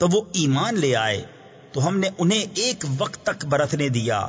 تو وہ ایمان لے آئے تو ہم نے انہیں ایک وقت تک برتنے دیا۔